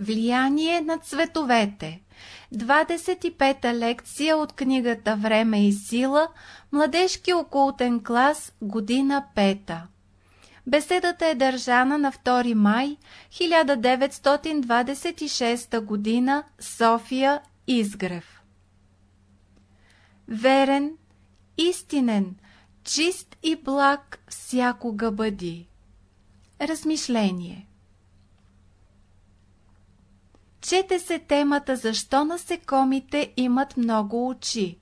Влияние на цветовете. 25-та лекция от книгата Време и сила. Младежки окултен клас. Година 5 Беседата е държана на 2 май 1926 година. София Изгрев. Верен, истинен, чист и благ всякога бъди. Размишление Чете се темата защо насекомите имат много очи.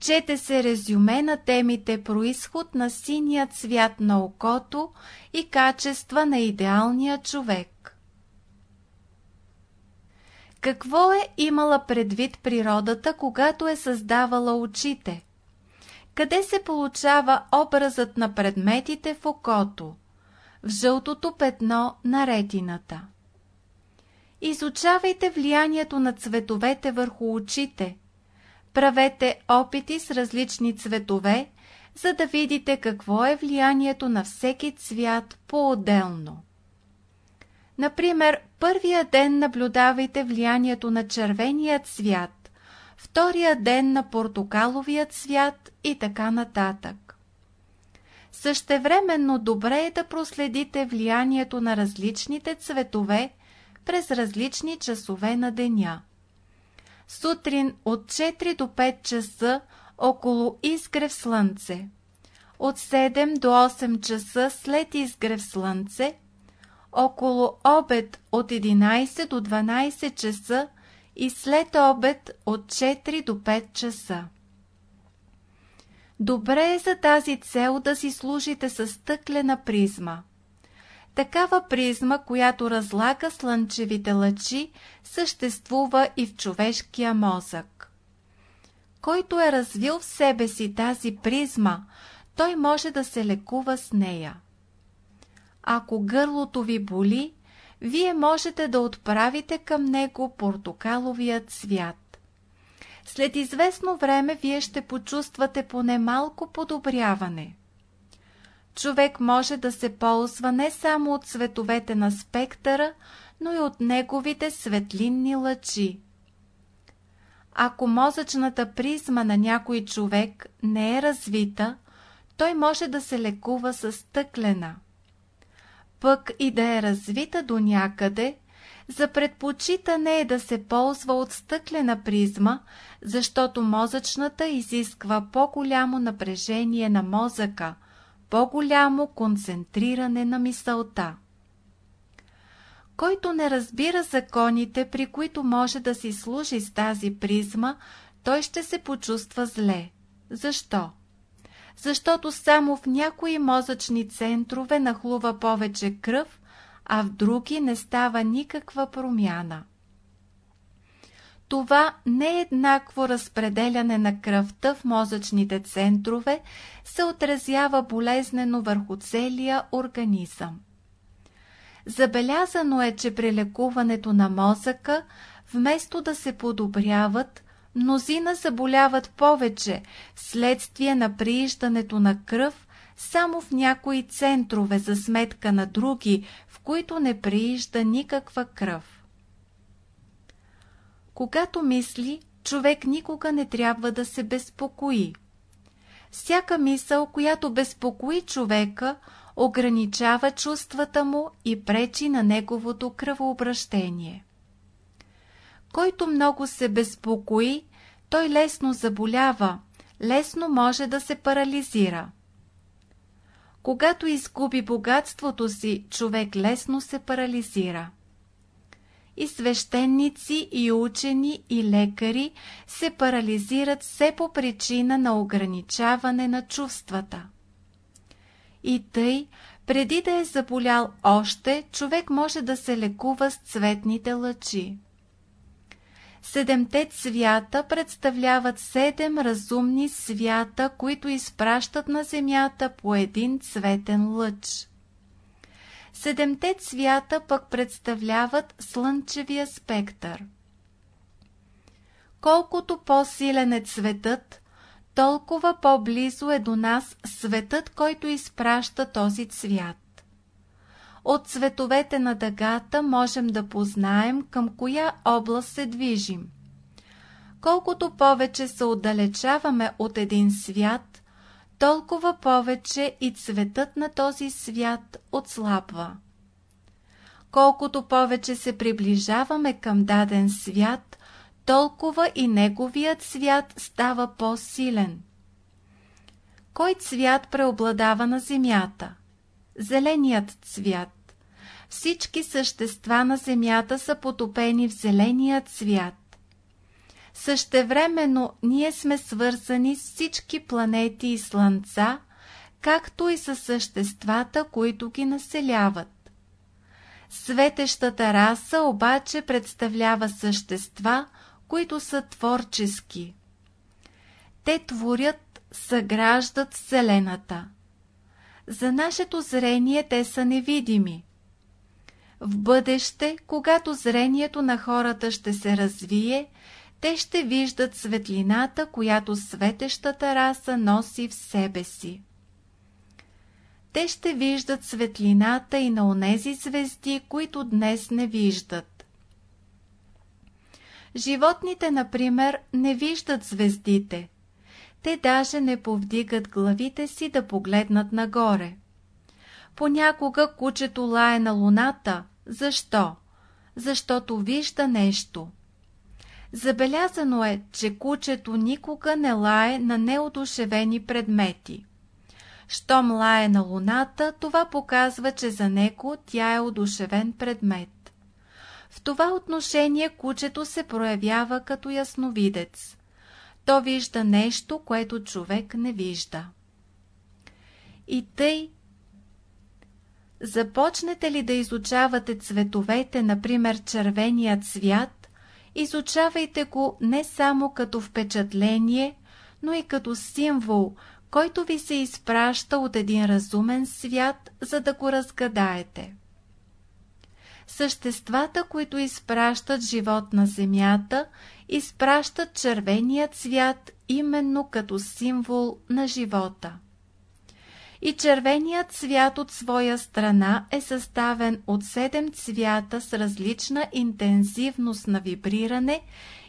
Чете се резюме на темите происход на синия цвят на окото и качества на идеалния човек. Какво е имала предвид природата, когато е създавала очите? Къде се получава образът на предметите в окото? В жълтото петно на ретината. Изучавайте влиянието на цветовете върху очите. Правете опити с различни цветове, за да видите какво е влиянието на всеки цвят по-отделно. Например, първия ден наблюдавайте влиянието на червения цвят, втория ден на портокаловия цвят и така нататък. Същевременно добре е да проследите влиянието на различните цветове през различни часове на деня. Сутрин от 4 до 5 часа около изгрев слънце. От 7 до 8 часа след изгрев слънце. Около обед от 11 до 12 часа и след обед от 4 до 5 часа. Добре е за тази цел да си служите с стъклена призма. Такава призма, която разлага слънчевите лъчи, съществува и в човешкия мозък. Който е развил в себе си тази призма, той може да се лекува с нея. Ако гърлото ви боли, вие можете да отправите към него портокаловия цвят. След известно време вие ще почувствате поне малко подобряване човек може да се ползва не само от цветовете на спектъра, но и от неговите светлинни лъчи. Ако мозъчната призма на някой човек не е развита, той може да се лекува с стъклена. Пък и да е развита до някъде, за предпочитане е да се ползва от стъклена призма, защото мозъчната изисква по-голямо напрежение на мозъка, по-голямо концентриране на мисълта. Който не разбира законите, при които може да си служи с тази призма, той ще се почувства зле. Защо? Защото само в някои мозъчни центрове нахлува повече кръв, а в други не става никаква промяна. Това нееднакво разпределяне на кръвта в мозъчните центрове се отразява болезнено върху целия организъм. Забелязано е, че при лекуването на мозъка, вместо да се подобряват, мнозина заболяват повече вследствие на прииждането на кръв само в някои центрове за сметка на други, в които не приижда никаква кръв. Когато мисли, човек никога не трябва да се безпокои. Всяка мисъл, която безпокои човека, ограничава чувствата му и пречи на неговото кръвообращение. Който много се безпокои, той лесно заболява, лесно може да се парализира. Когато изгуби богатството си, човек лесно се парализира и свещеници, и учени, и лекари се парализират все по причина на ограничаване на чувствата. И тъй, преди да е заболял още, човек може да се лекува с цветните лъчи. Седемте цвята представляват седем разумни свята, които изпращат на Земята по един цветен лъч. Седемте цвята пък представляват слънчевия спектър. Колкото по-силен е цветът, толкова по-близо е до нас светът, който изпраща този цвят. от цветовете на дъгата можем да познаем към коя област се движим. Колкото повече се отдалечаваме от един свят, толкова повече и цветът на този свят отслабва. Колкото повече се приближаваме към даден свят, толкова и неговият свят става по-силен. Кой цвят преобладава на земята? Зеленият цвят. Всички същества на земята са потопени в зеления цвят. Същевременно ние сме свързани с всички планети и слънца, както и с съществата, които ги населяват. Светещата раса обаче представлява същества, които са творчески. Те творят, съграждат Вселената. За нашето зрение те са невидими. В бъдеще, когато зрението на хората ще се развие, те ще виждат светлината, която светещата раса носи в себе си. Те ще виждат светлината и на онези звезди, които днес не виждат. Животните, например, не виждат звездите. Те даже не повдигат главите си да погледнат нагоре. Понякога кучето лае на луната. Защо? Защото вижда нещо. Забелязано е, че кучето никога не лае на неодушевени предмети. Щом лае на луната, това показва, че за него тя е одушевен предмет. В това отношение кучето се проявява като ясновидец. То вижда нещо, което човек не вижда. И тъй, започнете ли да изучавате цветовете, например червения цвят, изучавайте го не само като впечатление, но и като символ, който ви се изпраща от един разумен свят, за да го разгадаете. Съществата, които изпращат живот на Земята, изпращат червения цвят именно като символ на живота. И червеният цвят от своя страна е съставен от седем цвята с различна интензивност на вибриране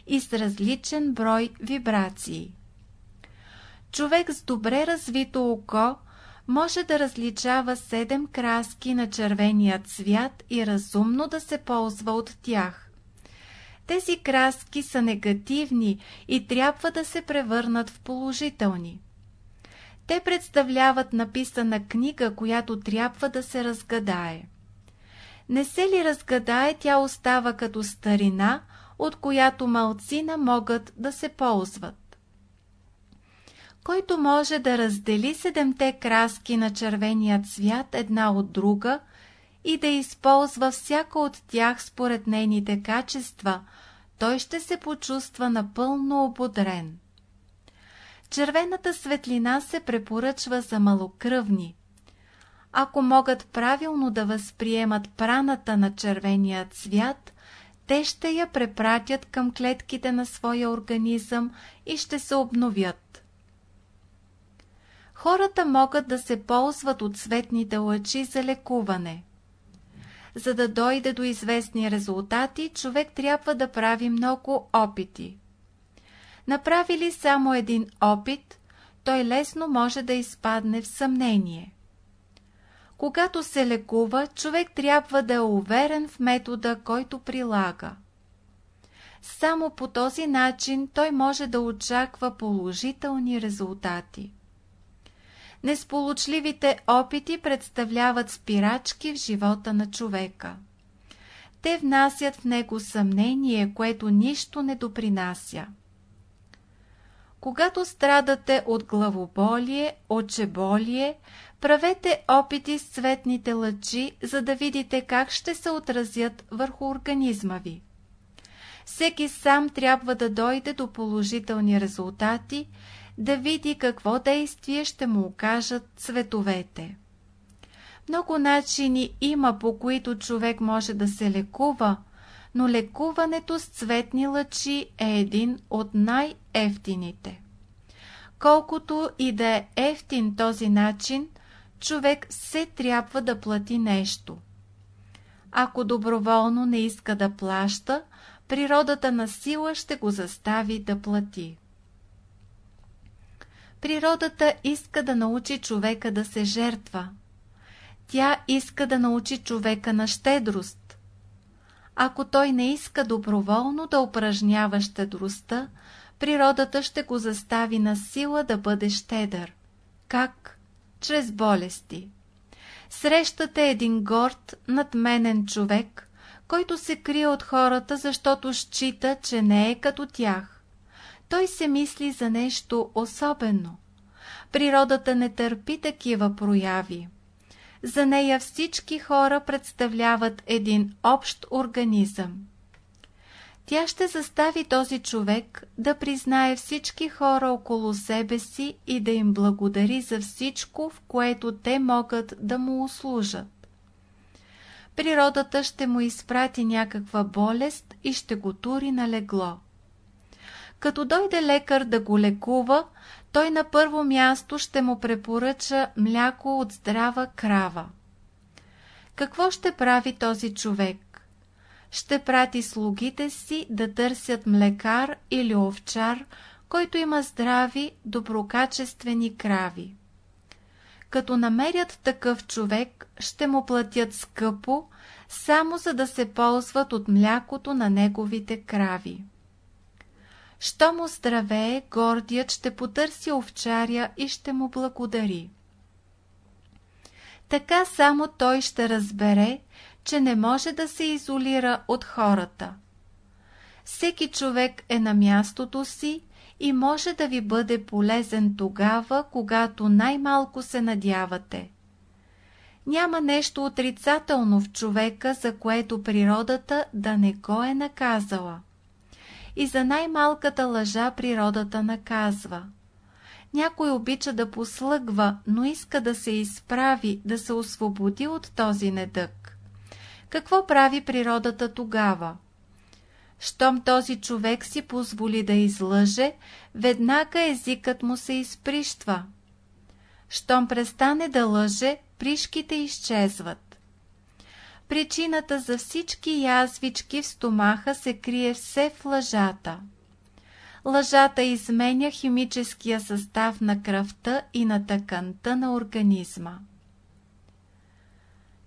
и с различен брой вибрации. Човек с добре развито око може да различава седем краски на червения цвят и разумно да се ползва от тях. Тези краски са негативни и трябва да се превърнат в положителни. Те представляват написана книга, която трябва да се разгадае. Не се ли разгадае, тя остава като старина, от която малцина могат да се ползват. Който може да раздели седемте краски на червения цвят една от друга и да използва всяка от тях според нейните качества, той ще се почувства напълно ободрен. Червената светлина се препоръчва за малокръвни. Ако могат правилно да възприемат праната на червения цвят, те ще я препратят към клетките на своя организъм и ще се обновят. Хората могат да се ползват от светните лъчи за лекуване. За да дойде до известни резултати, човек трябва да прави много опити. Направи ли само един опит, той лесно може да изпадне в съмнение. Когато се лекува, човек трябва да е уверен в метода, който прилага. Само по този начин той може да очаква положителни резултати. Несполучливите опити представляват спирачки в живота на човека. Те внасят в него съмнение, което нищо не допринася. Когато страдате от главоболие, очеболие, правете опити с цветните лъчи, за да видите как ще се отразят върху организма ви. Всеки сам трябва да дойде до положителни резултати, да види какво действие ще му окажат цветовете. Много начини има, по които човек може да се лекува, но лекуването с цветни лъчи е един от най-ефтините. Колкото и да е ефтин този начин, човек все трябва да плати нещо. Ако доброволно не иска да плаща, природата на сила ще го застави да плати. Природата иска да научи човека да се жертва. Тя иска да научи човека на щедрост. Ако той не иска доброволно да упражнява щедростта, природата ще го застави на сила да бъде щедър. Как? Чрез болести. Срещате един горд, надменен човек, който се крие от хората, защото счита, че не е като тях. Той се мисли за нещо особено. Природата не търпи такива прояви. За нея всички хора представляват един общ организъм. Тя ще застави този човек да признае всички хора около себе си и да им благодари за всичко, в което те могат да му услужат. Природата ще му изпрати някаква болест и ще го тури на легло. Като дойде лекар да го лекува, той на първо място ще му препоръча мляко от здрава крава. Какво ще прави този човек? Ще прати слугите си да търсят млекар или овчар, който има здрави, доброкачествени крави. Като намерят такъв човек, ще му платят скъпо, само за да се ползват от млякото на неговите крави. Що му здравее, гордият ще потърси овчаря и ще му благодари. Така само той ще разбере, че не може да се изолира от хората. Всеки човек е на мястото си и може да ви бъде полезен тогава, когато най-малко се надявате. Няма нещо отрицателно в човека, за което природата да не го е наказала и за най-малката лъжа природата наказва. Някой обича да послъгва, но иска да се изправи, да се освободи от този недък. Какво прави природата тогава? Щом този човек си позволи да излъже, веднага езикът му се изприщва. Щом престане да лъже, пришките изчезват. Причината за всички язвички в стомаха се крие все в лъжата. Лъжата изменя химическия състав на кръвта и на тъканта на организма.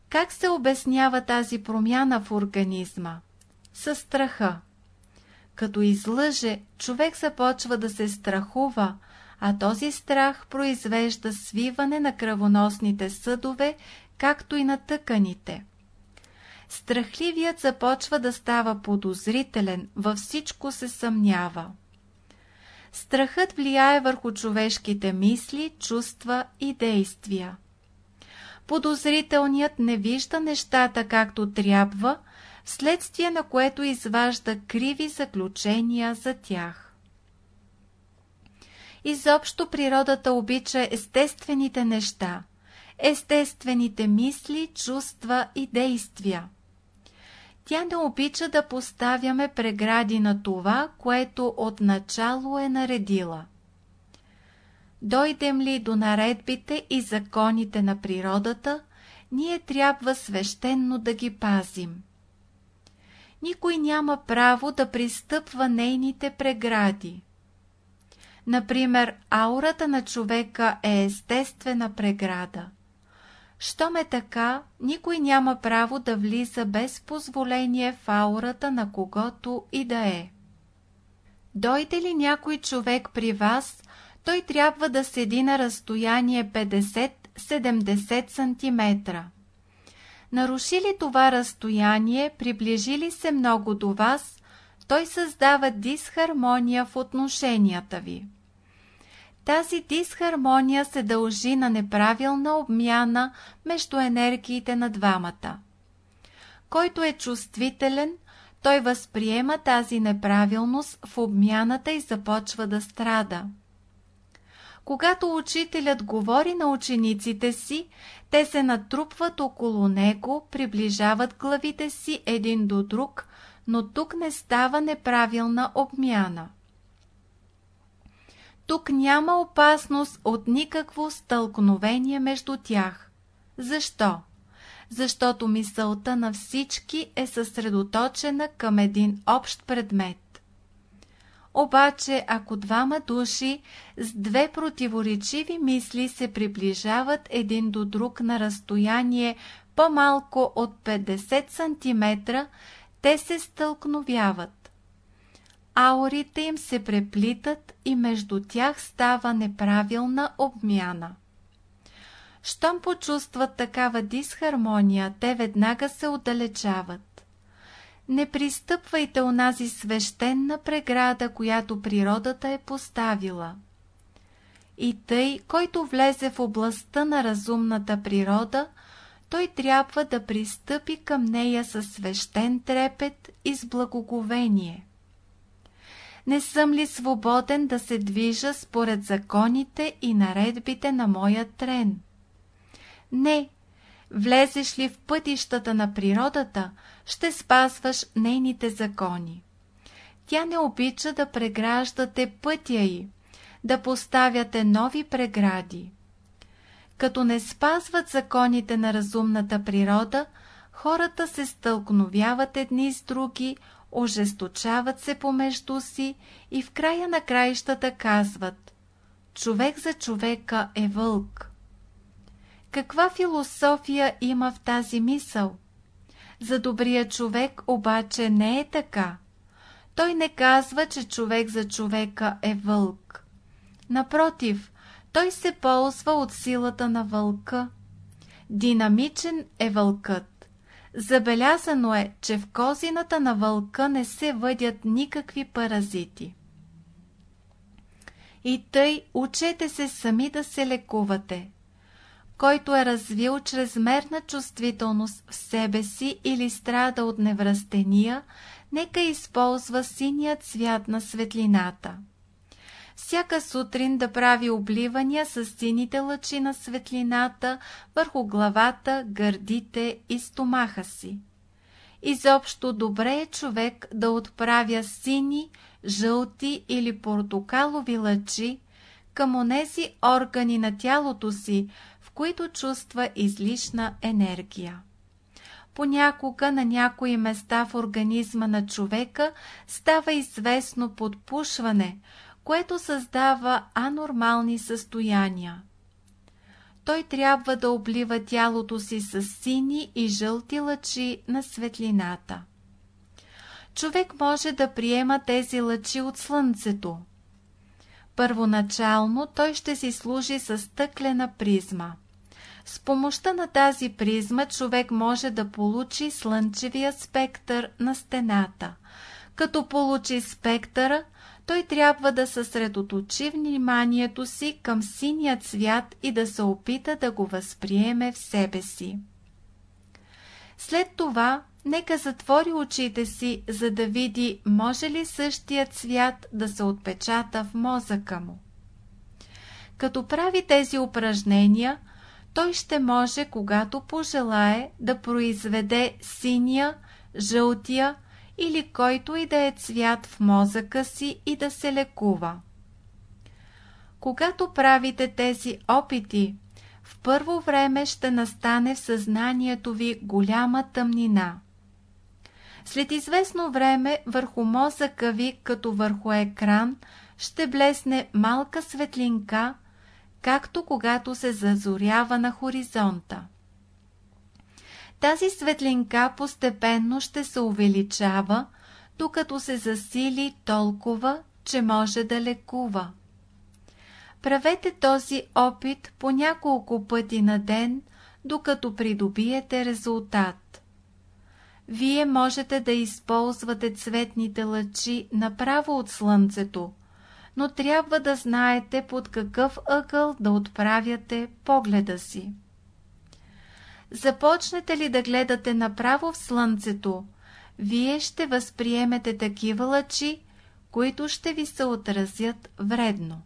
Как се обяснява тази промяна в организма? Със страха. Като излъже, човек започва да се страхува, а този страх произвежда свиване на кръвоносните съдове, както и на тъканите страхливият започва да става подозрителен, във всичко се съмнява. Страхът влияе върху човешките мисли, чувства и действия. Подозрителният не вижда нещата както трябва, вследствие на което изважда криви заключения за тях. Изобщо природата обича естествените неща, естествените мисли, чувства и действия. Тя не обича да поставяме прегради на това, което отначало е наредила. Дойдем ли до наредбите и законите на природата, ние трябва свещенно да ги пазим. Никой няма право да пристъпва нейните прегради. Например, аурата на човека е естествена преграда. Щом е така, никой няма право да влиза без позволение в аурата на когото и да е. Дойде ли някой човек при вас, той трябва да седи на разстояние 50-70 см. Наруши ли това разстояние, приближи ли се много до вас, той създава дисхармония в отношенията ви. Тази дисхармония се дължи на неправилна обмяна между енергиите на двамата. Който е чувствителен, той възприема тази неправилност в обмяната и започва да страда. Когато учителят говори на учениците си, те се натрупват около него, приближават главите си един до друг, но тук не става неправилна обмяна. Тук няма опасност от никакво стълкновение между тях. Защо? защото мисълта на всички е съсредоточена към един общ предмет. Обаче, ако двама души с две противоречиви мисли се приближават един до друг на разстояние по-малко от 50 см, те се стълкновяват. Аурите им се преплитат и между тях става неправилна обмяна. Щом почувстват такава дисхармония, те веднага се отдалечават. Не пристъпвайте онази свещена преграда, която природата е поставила. И тъй, който влезе в областта на разумната природа, той трябва да пристъпи към нея със свещен трепет и с благоговение. Не съм ли свободен да се движа според законите и наредбите на моя трен? Не, влезеш ли в пътищата на природата, ще спазваш нейните закони. Тя не обича да преграждате пътя й, да поставяте нови прегради. Като не спазват законите на разумната природа, хората се стълкновяват едни с други, ожесточават се помежду си и в края на краищата казват «Човек за човека е вълк». Каква философия има в тази мисъл? За добрия човек обаче не е така. Той не казва, че човек за човека е вълк. Напротив, той се ползва от силата на вълка. Динамичен е вълкът. Забелязано е, че в козината на вълка не се въдят никакви паразити. И тъй учете се сами да се лекувате. Който е развил чрезмерна чувствителност в себе си или страда от невръстения, нека използва синия цвят на светлината всяка сутрин да прави обливания с сините лъчи на светлината върху главата, гърдите и стомаха си. Изобщо добре е човек да отправя сини, жълти или портокалови лъчи към онези органи на тялото си, в които чувства излишна енергия. Понякога на някои места в организма на човека става известно подпушване, което създава анормални състояния. Той трябва да облива тялото си с сини и жълти лъчи на светлината. Човек може да приема тези лъчи от слънцето. Първоначално той ще си служи с стъклена призма. С помощта на тази призма човек може да получи слънчевия спектър на стената. Като получи спектъра, той трябва да съсредоточи вниманието си към синия цвят и да се опита да го възприеме в себе си. След това нека затвори очите си, за да види може ли същия цвят да се отпечата в мозъка му. Като прави тези упражнения, той ще може, когато пожелае, да произведе синия, жълтия, или който и да е цвят в мозъка си и да се лекува. Когато правите тези опити, в първо време ще настане в съзнанието ви голяма тъмнина. След известно време върху мозъка ви, като върху екран, ще блесне малка светлинка, както когато се зазорява на хоризонта. Тази светлинка постепенно ще се увеличава, докато се засили толкова, че може да лекува. Правете този опит по няколко пъти на ден, докато придобиете резултат. Вие можете да използвате цветните лъчи направо от слънцето, но трябва да знаете под какъв ъгъл да отправяте погледа си. Започнете ли да гледате направо в слънцето, вие ще възприемете такива лъчи, които ще ви се отразят вредно.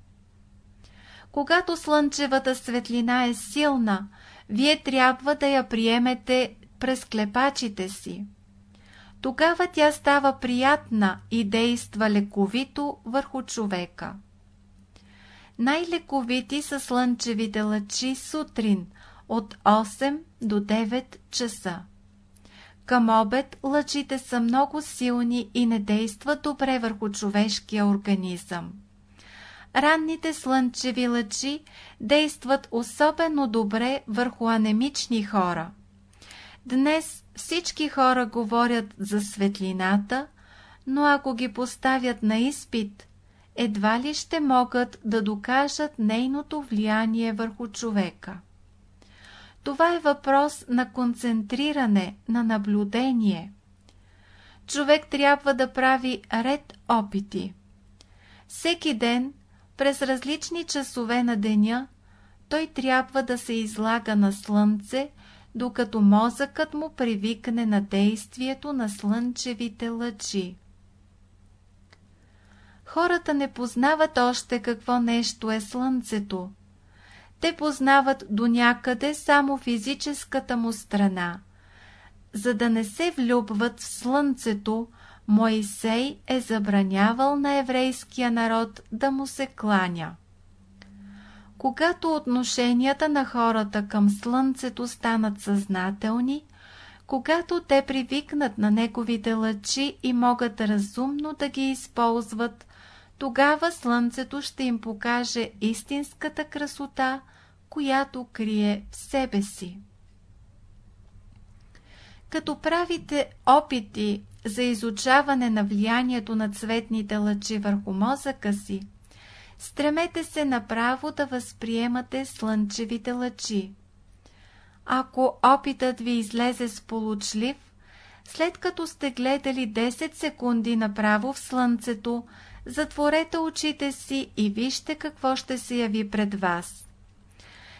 Когато слънчевата светлина е силна, вие трябва да я приемете през клепачите си. Тогава тя става приятна и действа лековито върху човека. Най-лековити са слънчевите лъчи сутрин от 8 до 9 часа. Към обед лъчите са много силни и не действат добре върху човешкия организъм. Ранните слънчеви лъчи действат особено добре върху анемични хора. Днес всички хора говорят за светлината, но ако ги поставят на изпит, едва ли ще могат да докажат нейното влияние върху човека. Това е въпрос на концентриране, на наблюдение. Човек трябва да прави ред опити. Всеки ден, през различни часове на деня, той трябва да се излага на слънце, докато мозъкът му привикне на действието на слънчевите лъчи. Хората не познават още какво нещо е слънцето. Те познават до някъде само физическата му страна. За да не се влюбват в слънцето, Моисей е забранявал на еврейския народ да му се кланя. Когато отношенията на хората към Слънцето станат съзнателни, когато те привикнат на неговите лъчи и могат разумно да ги използват, тогава Слънцето ще им покаже истинската красота, която крие в себе си. Като правите опити за изучаване на влиянието на цветните лъчи върху мозъка си, стремете се направо да възприемате слънчевите лъчи. Ако опитът ви излезе сполучлив, след като сте гледали 10 секунди направо в слънцето, затворете очите си и вижте какво ще се яви пред вас.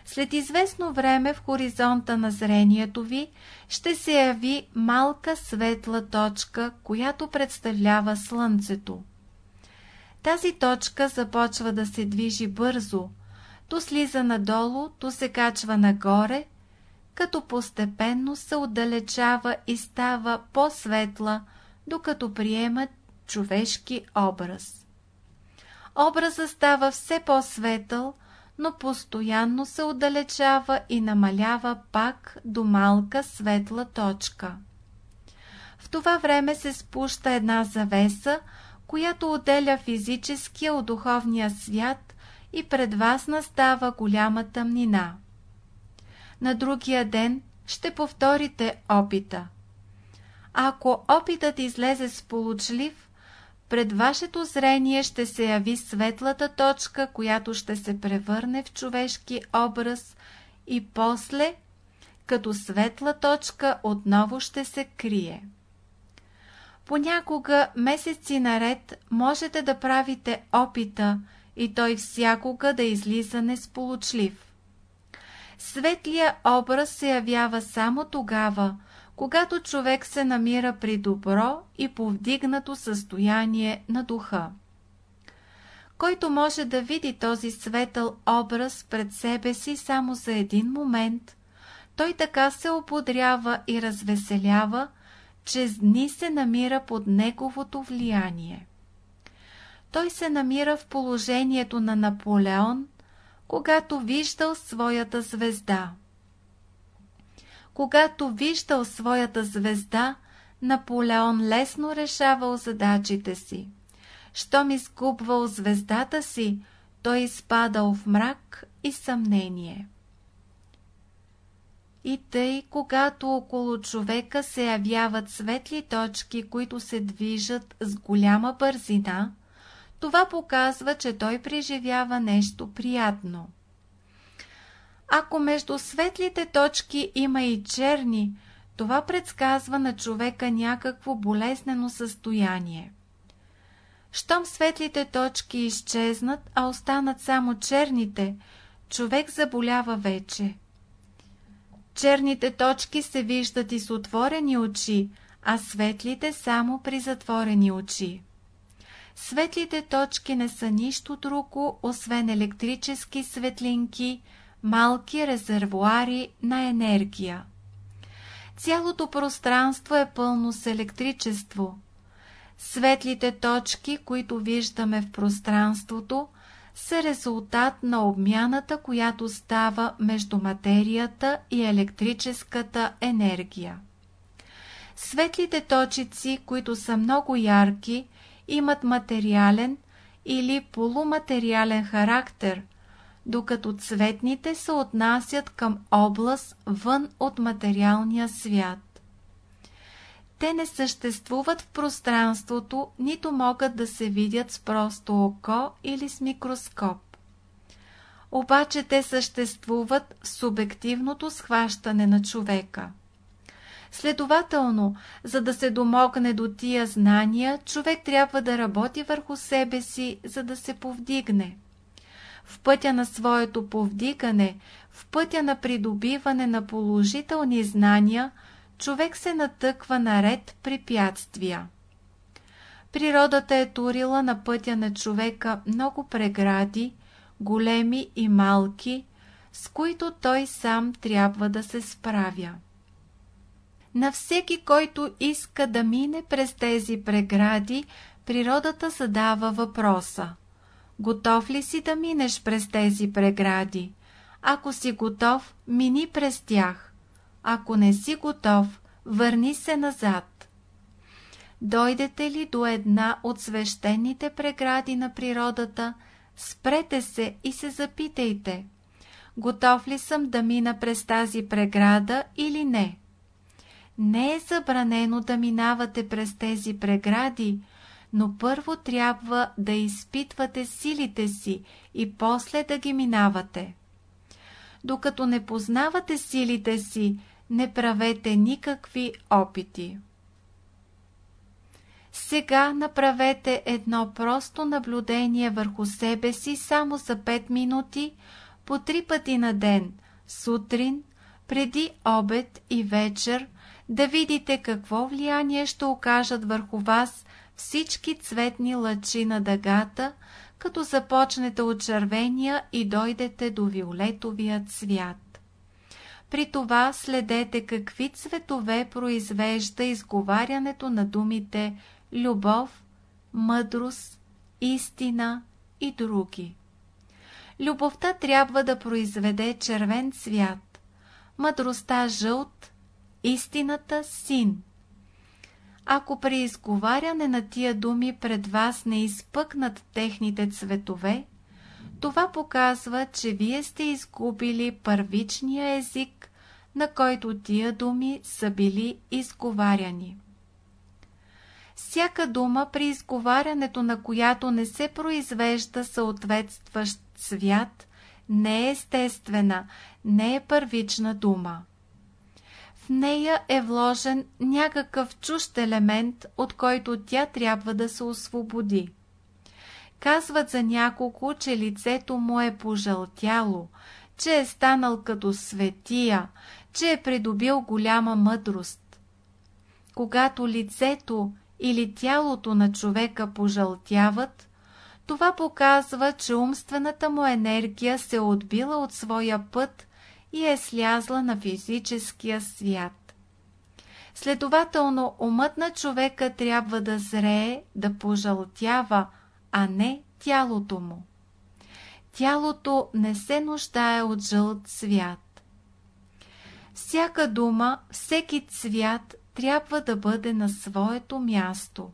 След известно време в хоризонта на зрението ви ще се яви малка светла точка, която представлява Слънцето. Тази точка започва да се движи бързо, то слиза надолу, то се качва нагоре, като постепенно се отдалечава и става по-светла, докато приема човешки образ. Образът става все по-светъл, но постоянно се отдалечава и намалява пак до малка светла точка. В това време се спуща една завеса, която отделя физическия от духовния свят и пред вас настава голяма тъмнина. На другия ден ще повторите опита. Ако опитът излезе сполучлив, пред вашето зрение ще се яви светлата точка, която ще се превърне в човешки образ и после, като светла точка, отново ще се крие. Понякога месеци наред можете да правите опита и той всякога да излиза несполучлив. Светлия образ се явява само тогава, когато човек се намира при добро и повдигнато състояние на духа. Който може да види този светъл образ пред себе си само за един момент, той така се ободрява и развеселява, че дни се намира под неговото влияние. Той се намира в положението на Наполеон, когато виждал своята звезда. Когато виждал своята звезда, Наполеон лесно решавал задачите си. Щом изгубвал звездата си, той изпадал в мрак и съмнение. И тъй, когато около човека се явяват светли точки, които се движат с голяма бързина, това показва, че той преживява нещо приятно. Ако между светлите точки има и черни, това предсказва на човека някакво болезнено състояние. Щом светлите точки изчезнат, а останат само черните, човек заболява вече. Черните точки се виждат и с отворени очи, а светлите само при затворени очи. Светлите точки не са нищо друго, освен електрически светлинки, малки резервуари на енергия. Цялото пространство е пълно с електричество. Светлите точки, които виждаме в пространството, са резултат на обмяната, която става между материята и електрическата енергия. Светлите точици, които са много ярки, имат материален или полуматериален характер, докато цветните се отнасят към област вън от материалния свят. Те не съществуват в пространството, нито могат да се видят с просто око или с микроскоп. Обаче те съществуват в субективното схващане на човека. Следователно, за да се домогне до тия знания, човек трябва да работи върху себе си, за да се повдигне. В пътя на своето повдигане, в пътя на придобиване на положителни знания, човек се натъква на ред препятствия. Природата е турила на пътя на човека много прегради, големи и малки, с които той сам трябва да се справя. На всеки, който иска да мине през тези прегради, природата задава въпроса. Готов ли си да минеш през тези прегради? Ако си готов, мини през тях. Ако не си готов, върни се назад. Дойдете ли до една от свещените прегради на природата, спрете се и се запитайте. Готов ли съм да мина през тази преграда или не? Не е забранено да минавате през тези прегради, но първо трябва да изпитвате силите си и после да ги минавате. Докато не познавате силите си, не правете никакви опити. Сега направете едно просто наблюдение върху себе си само за 5 минути, по три пъти на ден, сутрин, преди обед и вечер, да видите какво влияние ще окажат върху вас всички цветни лъчи на дъгата, като започнете от червения и дойдете до виолетовия цвят. При това следете какви цветове произвежда изговарянето на думите любов, мъдрост, истина и други. Любовта трябва да произведе червен цвят, мъдростта жълт, истината син. Ако при изговаряне на тия думи пред вас не изпъкнат техните цветове, това показва, че вие сте изгубили първичния език, на който тия думи са били изговаряни. Всяка дума, при изговарянето на която не се произвежда съответстващ цвят, не е естествена, не е първична дума. В нея е вложен някакъв чужд елемент, от който тя трябва да се освободи. Казват за няколко, че лицето му е пожълтяло, че е станал като светия, че е придобил голяма мъдрост. Когато лицето или тялото на човека пожълтяват, това показва, че умствената му енергия се е отбила от своя път и е слязла на физическия свят. Следователно, умът на човека трябва да зрее, да пожълтява, а не тялото му. Тялото не се нуждае от жълт цвят. Всяка дума, всеки цвят трябва да бъде на своето място.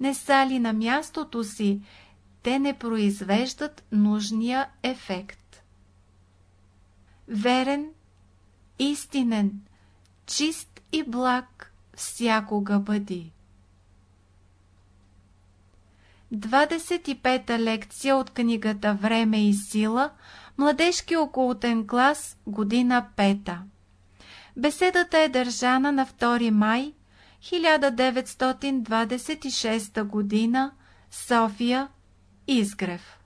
Не са ли на мястото си, те не произвеждат нужния ефект. Верен, истинен, чист и благ всякога бъди. 25-та лекция от книгата Време и сила, младежки околотен клас, година 5. Беседата е държана на 2 май 1926 година, София, Изгрев.